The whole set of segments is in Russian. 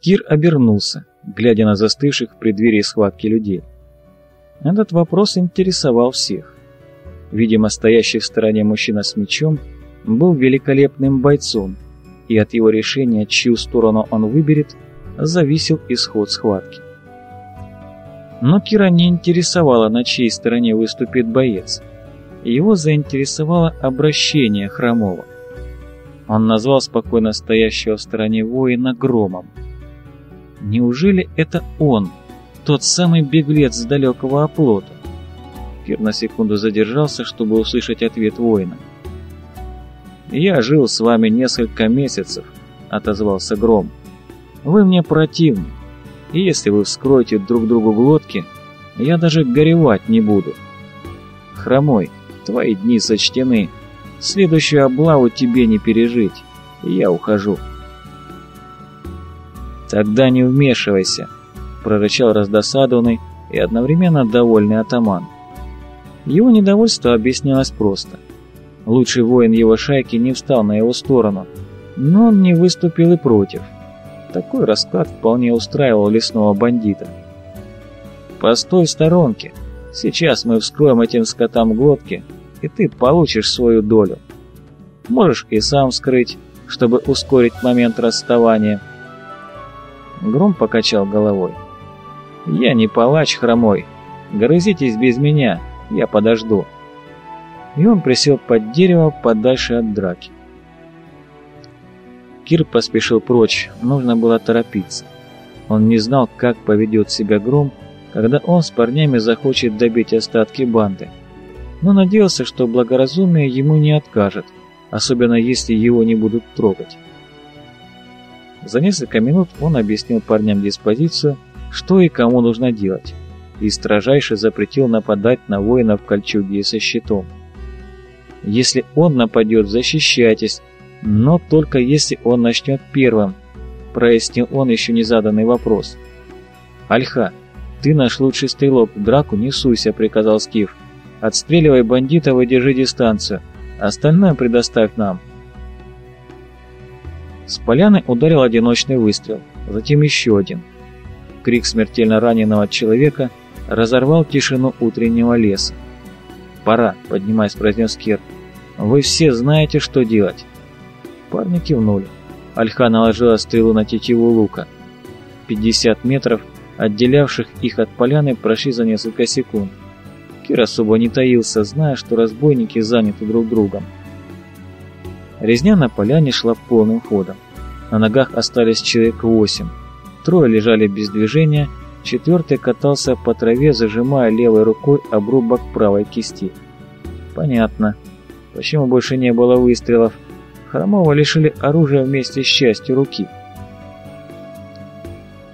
Кир обернулся, глядя на застывших в преддверии схватки людей. Этот вопрос интересовал всех. Видимо, стоящий в стороне мужчина с мечом был великолепным бойцом, и от его решения, чью сторону он выберет, зависел исход схватки. Но Кира не интересовало, на чьей стороне выступит боец. Его заинтересовало обращение Хромова. Он назвал спокойно стоящего в стороне воина Громом. Неужели это он, тот самый беглец с далекого оплота? Кир на секунду задержался, чтобы услышать ответ воина. «Я жил с вами несколько месяцев», — отозвался Гром. «Вы мне противны, и если вы вскроете друг другу глотки, я даже горевать не буду. Хромой, твои дни сочтены, следующую облаву тебе не пережить, я ухожу». «Тогда не вмешивайся», — прорычал раздосадованный и одновременно довольный атаман. Его недовольство объяснялось просто. Лучший воин его шайки не встал на его сторону, но он не выступил и против. Такой расклад вполне устраивал лесного бандита. «Постой в сторонке. Сейчас мы вскроем этим скотам глотки, и ты получишь свою долю. Можешь и сам вскрыть, чтобы ускорить момент расставания». Гром покачал головой. «Я не палач хромой. Грызитесь без меня, я подожду». И он присел под дерево подальше от драки. Кир поспешил прочь, нужно было торопиться. Он не знал, как поведет себя Гром, когда он с парнями захочет добить остатки банды. Но надеялся, что благоразумие ему не откажет, особенно если его не будут трогать. За несколько минут он объяснил парням диспозицию, что и кому нужно делать, и строжайше запретил нападать на воинов в кольчуге со щитом. Если он нападет, защищайтесь, но только если он начнет первым, прояснил он еще не заданный вопрос. «Альха, ты наш лучший стрелок, в драку не суйся», — приказал Скиф. «Отстреливай бандитов и держи дистанцию, остальное предоставь нам». С поляны ударил одиночный выстрел, затем еще один. Крик смертельно раненого человека разорвал тишину утреннего леса. «Пора», — поднимаясь, произнес Кир. «Вы все знаете, что делать». Парни кивнули. Альха наложила стрелу на тетиву лука. 50 метров, отделявших их от поляны, прошли за несколько секунд. Кир особо не таился, зная, что разбойники заняты друг другом. Резня на поляне шла полным ходом. На ногах остались человек восемь. Трое лежали без движения, четвертый катался по траве, зажимая левой рукой обрубок правой кисти. Понятно. Почему больше не было выстрелов? Хромова лишили оружия вместе с частью руки.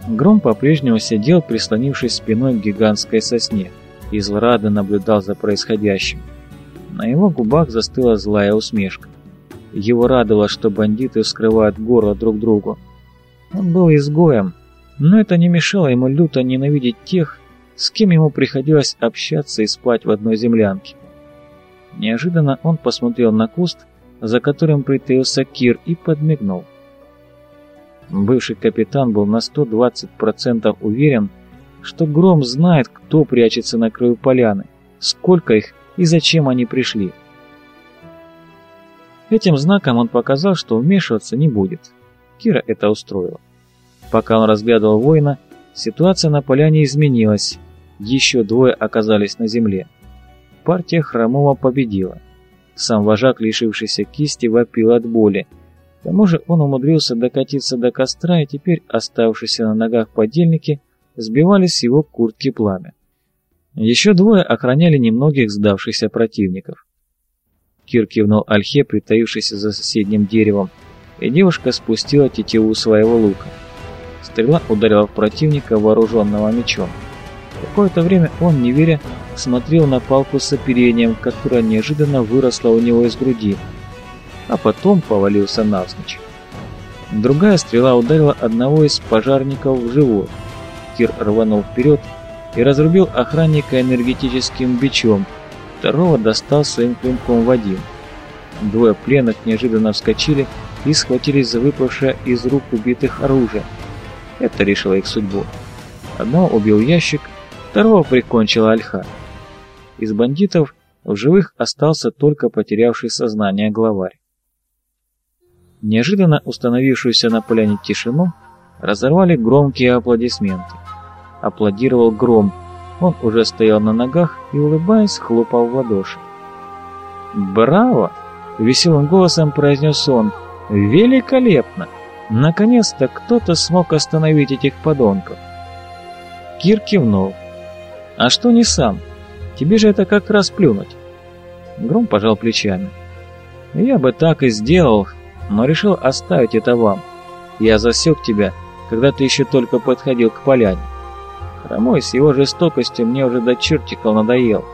Гром по-прежнему сидел, прислонившись спиной к гигантской сосне, и злорадно наблюдал за происходящим. На его губах застыла злая усмешка. Его радовало, что бандиты вскрывают горло друг другу. Он был изгоем, но это не мешало ему люто ненавидеть тех, с кем ему приходилось общаться и спать в одной землянке. Неожиданно он посмотрел на куст, за которым притаился Кир, и подмигнул. Бывший капитан был на 120% уверен, что Гром знает, кто прячется на краю поляны, сколько их и зачем они пришли. Этим знаком он показал, что вмешиваться не будет. Кира это устроила. Пока он разглядывал воина, ситуация на поляне изменилась. Еще двое оказались на земле. Партия Хромова победила. Сам вожак, лишившийся кисти, вопил от боли. К тому же он умудрился докатиться до костра, и теперь оставшиеся на ногах подельники сбивали с его куртки пламя. Еще двое охраняли немногих сдавшихся противников. Кир кивнул Альхе, притаившейся за соседним деревом, и девушка спустила тетиву своего лука. Стрела ударила в противника, вооруженного мечом. Какое-то время он, не веря, смотрел на палку с оперением, которая неожиданно выросла у него из груди, а потом повалился навзничь. Другая стрела ударила одного из пожарников в живот. Кир рванул вперед и разрубил охранника энергетическим бичом, Второго достал своим клинком Вадим. Двое пленных неожиданно вскочили и схватились за выпавшее из рук убитых оружие. Это решило их судьбу. Одного убил ящик, второго прикончила ольха. Из бандитов в живых остался только потерявший сознание главарь. Неожиданно установившуюся на поляне тишину разорвали громкие аплодисменты. Аплодировал гром. Он уже стоял на ногах и, улыбаясь, хлопал в ладоши. «Браво!» — веселым голосом произнес он. «Великолепно! Наконец-то кто-то смог остановить этих подонков!» Кир кивнул. «А что не сам? Тебе же это как раз плюнуть!» Гром пожал плечами. «Я бы так и сделал, но решил оставить это вам. Я засек тебя, когда ты еще только подходил к поляне. Хромой с его жестокостью мне уже до чертиков надоел.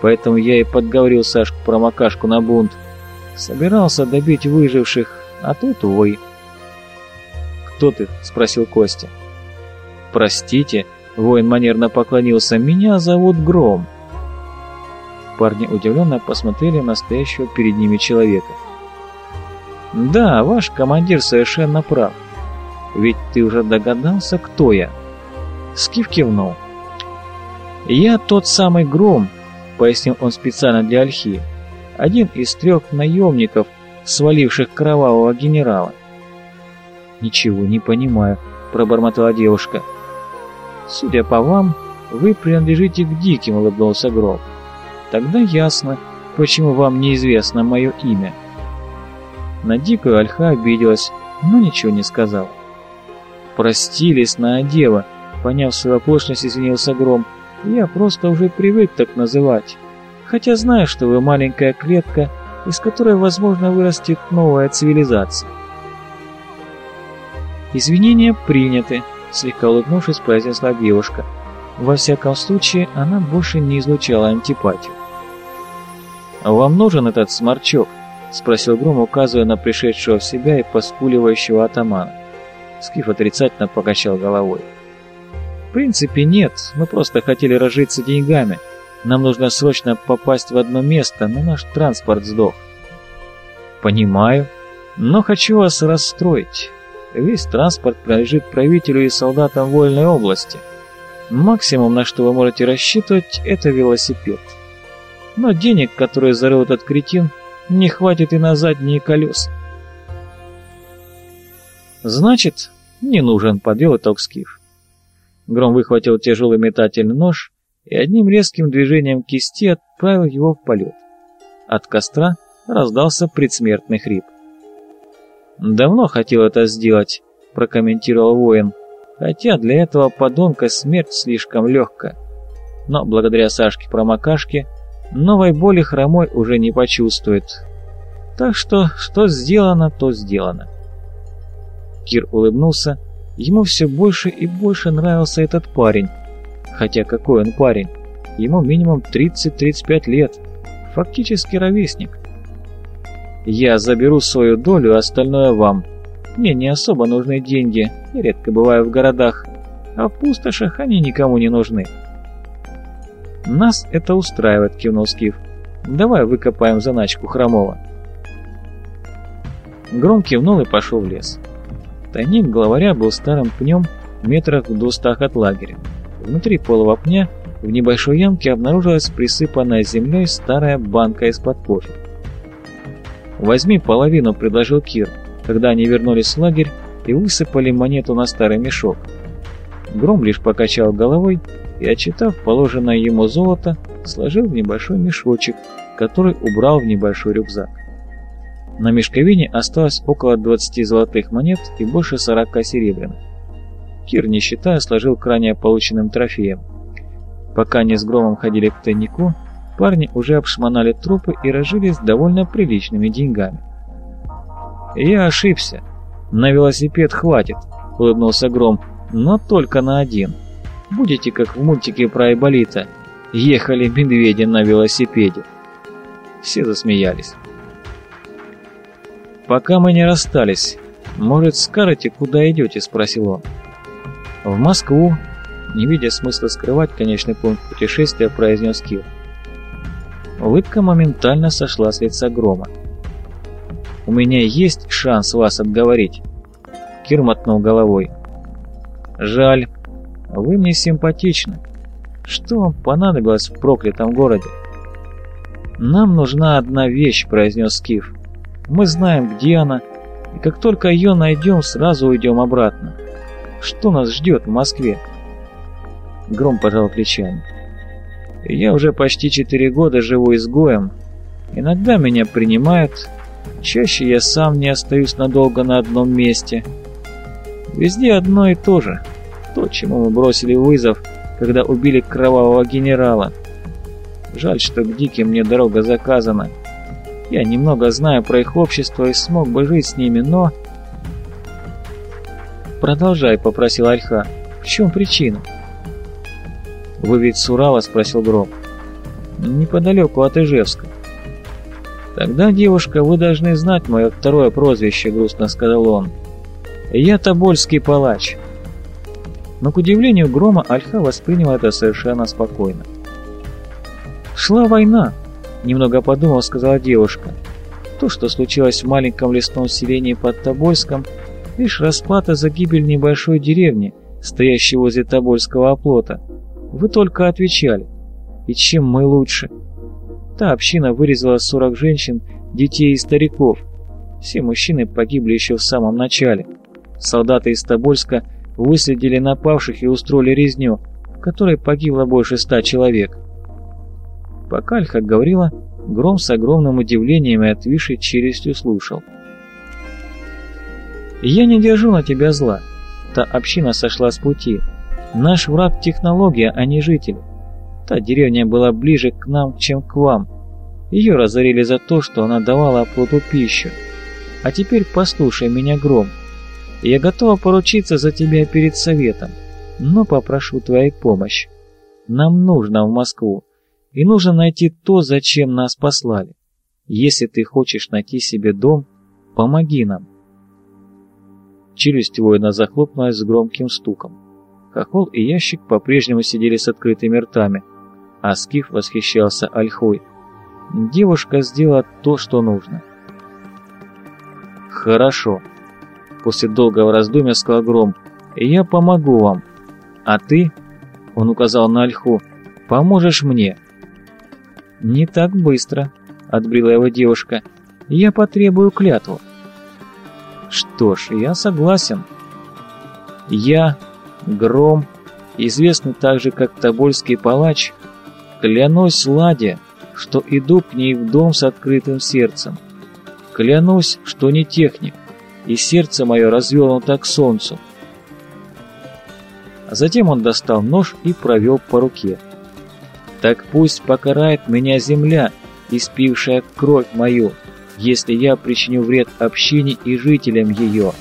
Поэтому я и подговорил Сашку про макашку на бунт. Собирался добить выживших, а тут, увы. «Кто ты?» — спросил Костя. «Простите», — воин манерно поклонился, — «меня зовут Гром». Парни удивленно посмотрели на стоящего перед ними человека. «Да, ваш командир совершенно прав. Ведь ты уже догадался, кто я?» Скиф кивнул. «Я тот самый Гром», — пояснил он специально для Альхи, один из трех наемников, сваливших кровавого генерала. «Ничего не понимаю», — пробормотала девушка. «Судя по вам, вы принадлежите к диким», — улыбнулся Гром. «Тогда ясно, почему вам неизвестно мое имя». На дикую Альха обиделась, но ничего не сказала. «Прости, лесная дева», — поняв свою оплошность, извинился Гром. «Я просто уже привык так называть. Хотя знаю, что вы маленькая клетка, из которой, возможно, вырастет новая цивилизация». «Извинения приняты», — слегка улыбнувшись, произнесла девушка. Во всяком случае, она больше не излучала антипатию. «Вам нужен этот сморчок?» — спросил Гром, указывая на пришедшего в себя и поскуливающего атамана. Скиф отрицательно покачал головой. «В принципе, нет. Мы просто хотели разжиться деньгами. Нам нужно срочно попасть в одно место, но наш транспорт сдох». «Понимаю, но хочу вас расстроить. Весь транспорт принадлежит правителю и солдатам Вольной области. Максимум, на что вы можете рассчитывать, это велосипед. Но денег, которые зарыл этот кретин, не хватит и на задние колеса. Значит, не нужен, подвел итог Скиф. Гром выхватил тяжелый метательный нож и одним резким движением кисти отправил его в полет. От костра раздался предсмертный хрип. «Давно хотел это сделать», — прокомментировал воин, «хотя для этого подонка смерть слишком легкая. Но благодаря Сашке-промокашке новой боли хромой уже не почувствует. Так что, что сделано, то сделано. Кир улыбнулся. Ему все больше и больше нравился этот парень. Хотя какой он парень? Ему минимум 30-35 лет. Фактически ровесник. Я заберу свою долю, остальное вам. Мне не особо нужны деньги, я редко бываю в городах, а в пустошах они никому не нужны. «Нас это устраивает», — кивнул Скиф. «Давай выкопаем заначку Хромова». Гром кивнул и пошел в лес. Тайник главаря был старым пнем метрах в двухстах от лагеря. Внутри полого пня в небольшой ямке обнаружилась присыпанная землей старая банка из-под кофе. «Возьми половину», — предложил Кир, когда они вернулись в лагерь и высыпали монету на старый мешок. Гром лишь покачал головой и, отчитав положенное ему золото, сложил в небольшой мешочек, который убрал в небольшой рюкзак. На мешковине осталось около 20 золотых монет и больше 40 серебряных. Кир, не считая, сложил к полученным трофеям. Пока они с Громом ходили к тайнику, парни уже обшмонали трупы и разжились довольно приличными деньгами. «Я ошибся. На велосипед хватит», — улыбнулся Гром, — «но только на один». Будете как в мультике про Айболита. Ехали медведи на велосипеде. Все засмеялись. «Пока мы не расстались, может, скажете, куда идете?» – спросил он. «В Москву», – не видя смысла скрывать конечный пункт путешествия, произнес Кир. Улыбка моментально сошла с лица Грома. «У меня есть шанс вас отговорить», – Кир мотнул головой. Жаль, вы мне симпатичны. Что вам понадобилось в проклятом городе? Нам нужна одна вещь, произнес Скиф. Мы знаем, где она, и как только ее найдем, сразу уйдем обратно. Что нас ждет в Москве? Гром пожал плечами. Я уже почти четыре года живу изгоем. Иногда меня принимают, чаще я сам не остаюсь надолго на одном месте. Везде одно и то же. То, чему мы бросили вызов, когда убили кровавого генерала. Жаль, что к диким мне дорога заказана. Я немного знаю про их общество и смог бы жить с ними, но... «Продолжай», — попросил Альха. «В чем причина?» «Вы ведь с Урала?» — спросил Гром. «Неподалеку от Ижевска». «Тогда, девушка, вы должны знать мое второе прозвище», — грустно сказал он. «Я Тобольский палач». Но, к удивлению Грома, Альха воспринял это совершенно спокойно. «Шла война», — немного подумав, сказала девушка. «То, что случилось в маленьком лесном селении под Тобольском, лишь расплата за гибель небольшой деревни, стоящей возле Тобольского оплота. Вы только отвечали. И чем мы лучше? Та община вырезала 40 женщин, детей и стариков. Все мужчины погибли еще в самом начале. Солдаты из Тобольска выследили напавших и устроили резню, в которой погибло больше ста человек. Пока Альха говорила, Гром с огромным удивлением и отвисшей челюстью слушал. «Я не держу на тебя зла. Та община сошла с пути. Наш враг – технология, а не жители. Та деревня была ближе к нам, чем к вам. Ее разорили за то, что она давала оплоту пищу. А теперь послушай меня, Гром. Я готова поручиться за тебя перед советом, но попрошу твоей помощи. Нам нужно в Москву, и нужно найти то, зачем нас послали. Если ты хочешь найти себе дом, помоги нам. Челюсть воина захлопнулась с громким стуком. Хохол и ящик по-прежнему сидели с открытыми ртами, а Скиф восхищался ольхой. Девушка сделала то, что нужно. «Хорошо», — после долгого раздумья сказал Гром, — «я помогу вам. А ты, — он указал на ольху, — поможешь мне». «Не так быстро», — отбрила его девушка, — «я потребую клятву». «Что ж, я согласен». «Я Гром, известный также как Тобольский палач, клянусь Ладе, что иду к ней в дом с открытым сердцем. Клянусь, что не техник, и сердце мое развернуто к солнцу. Затем он достал нож и провел по руке. «Так пусть покарает меня земля, испившая кровь мою, если я причиню вред общине и жителям ее».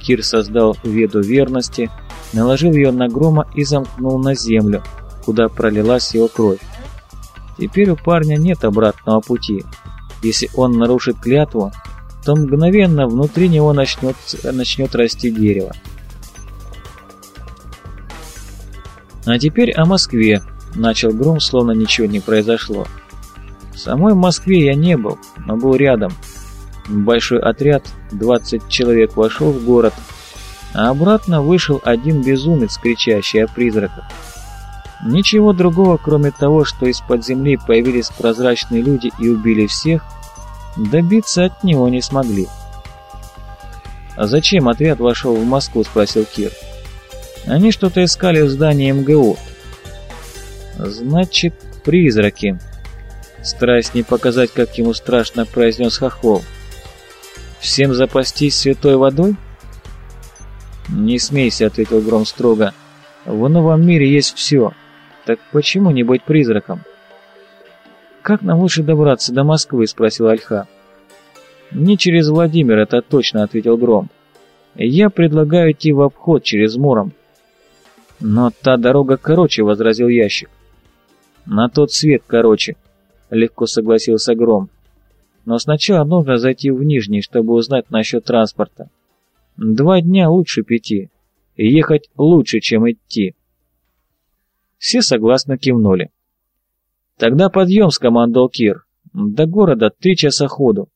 Кир создал веду верности, наложил ее на грома и замкнул на землю, куда пролилась его кровь. Теперь у парня нет обратного пути. Если он нарушит клятву, то мгновенно внутри него начнет, начнет расти дерево. А теперь о Москве, начал Гром, словно ничего не произошло. В самой Москве я не был, но был рядом, Большой отряд, 20 человек, вошел в город, а обратно вышел один безумец, кричащий о призраках. Ничего другого, кроме того, что из-под земли появились прозрачные люди и убили всех, добиться от него не смогли. «А зачем отряд вошел в Москву?» – спросил Кир. «Они что-то искали в здании МГУ». «Значит, призраки». Стараясь не показать, как ему страшно, произнес Хохол. Всем запастись святой водой? Не смейся, ответил Гром строго. В новом мире есть все. Так почему не быть призраком? Как нам лучше добраться до Москвы? Спросил Альха. Не через Владимир, это точно, ответил Гром. Я предлагаю идти в обход через Муром. Но та дорога короче, возразил ящик. На тот свет короче, легко согласился Гром. Но сначала нужно зайти в Нижний, чтобы узнать насчет транспорта. Два дня лучше пяти. Ехать лучше, чем идти. Все согласно кивнули. «Тогда подъем», — скомандовал Кир. «До города три часа ходу.